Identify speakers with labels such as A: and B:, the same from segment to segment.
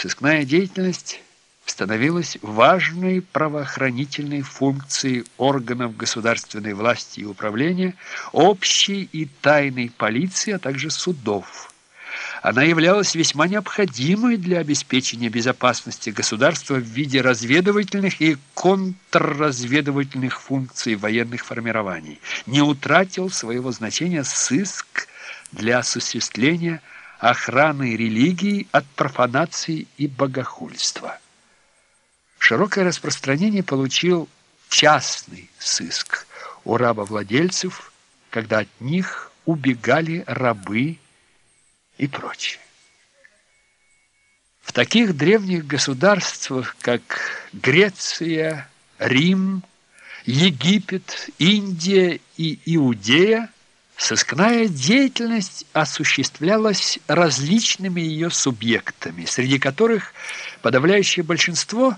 A: Сыскная деятельность становилась важной правоохранительной функцией органов государственной власти и управления, общей и тайной полиции, а также судов. Она являлась весьма необходимой для обеспечения безопасности государства в виде разведывательных и контрразведывательных функций военных формирований. Не утратил своего значения сыск для осуществления охраны религии от профанации и богохульства. Широкое распространение получил частный сыск у рабовладельцев, когда от них убегали рабы и прочее. В таких древних государствах, как Греция, Рим, Египет, Индия и Иудея, Сыскная деятельность осуществлялась различными ее субъектами, среди которых подавляющее большинство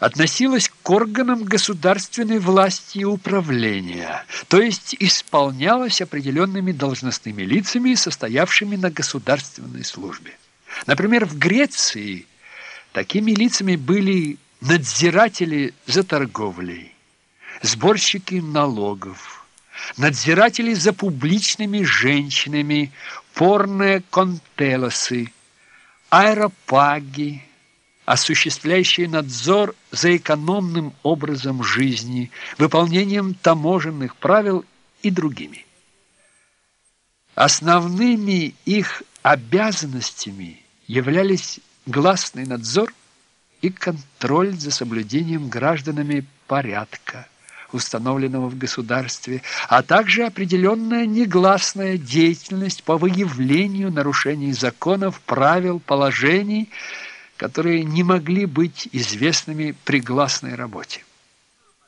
A: относилось к органам государственной власти и управления, то есть исполнялось определенными должностными лицами, состоявшими на государственной службе. Например, в Греции такими лицами были надзиратели за торговлей, сборщики налогов, надзиратели за публичными женщинами, порные контелосы, аэропаги, осуществляющие надзор за экономным образом жизни, выполнением таможенных правил и другими. Основными их обязанностями являлись гласный надзор и контроль за соблюдением гражданами порядка, установленного в государстве, а также определенная негласная деятельность по выявлению нарушений законов, правил, положений, которые не могли быть известными при гласной работе.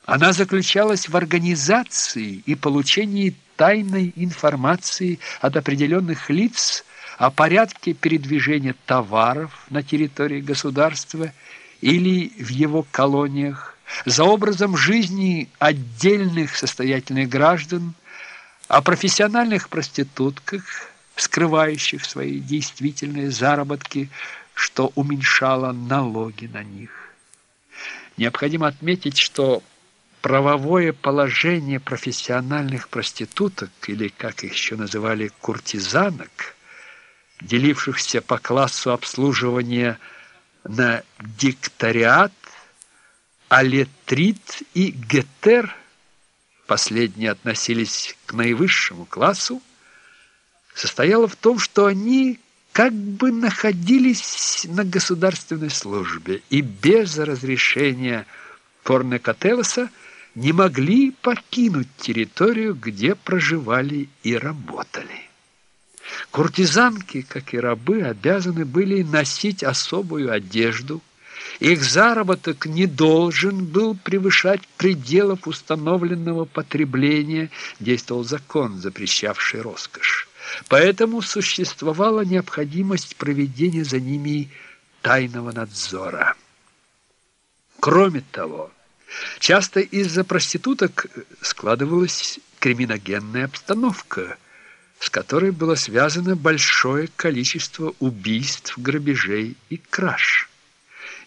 A: Она заключалась в организации и получении тайной информации от определенных лиц о порядке передвижения товаров на территории государства или в его колониях, за образом жизни отдельных состоятельных граждан, о профессиональных проститутках, скрывающих свои действительные заработки, что уменьшало налоги на них. Необходимо отметить, что правовое положение профессиональных проституток, или, как их еще называли, куртизанок, делившихся по классу обслуживания на дикториат, Алетрит и Гетер, последние относились к наивысшему классу, состояла в том, что они как бы находились на государственной службе и без разрешения Порнекателоса не могли покинуть территорию, где проживали и работали. Куртизанки, как и рабы, обязаны были носить особую одежду – их заработок не должен был превышать пределов установленного потребления, действовал закон, запрещавший роскошь. Поэтому существовала необходимость проведения за ними тайного надзора. Кроме того, часто из-за проституток складывалась криминогенная обстановка, с которой было связано большое количество убийств, грабежей и краж.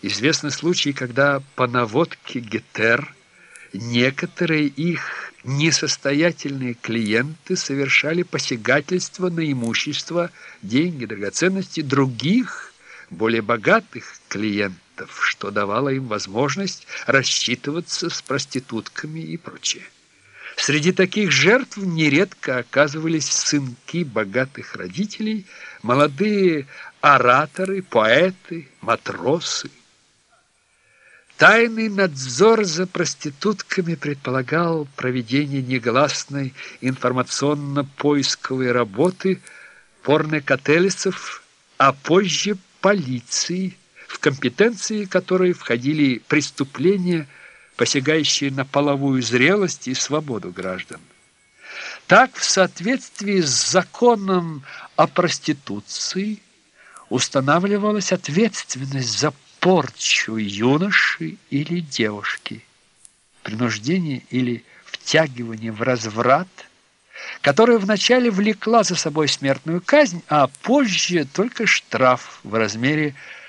A: Известны случаи, когда по наводке Гетер некоторые их несостоятельные клиенты совершали посягательство на имущество, деньги, драгоценности других, более богатых клиентов, что давало им возможность рассчитываться с проститутками и прочее. Среди таких жертв нередко оказывались сынки богатых родителей, молодые ораторы, поэты, матросы, Тайный надзор за проститутками предполагал проведение негласной информационно-поисковой работы порнокотелесов, а позже полиции, в компетенции которой входили преступления, посягающие на половую зрелость и свободу граждан. Так, в соответствии с законом о проституции, устанавливалась ответственность за порчу юноши или девушки, принуждение или втягивание в разврат, которое вначале влекла за собой смертную казнь, а позже только штраф в размере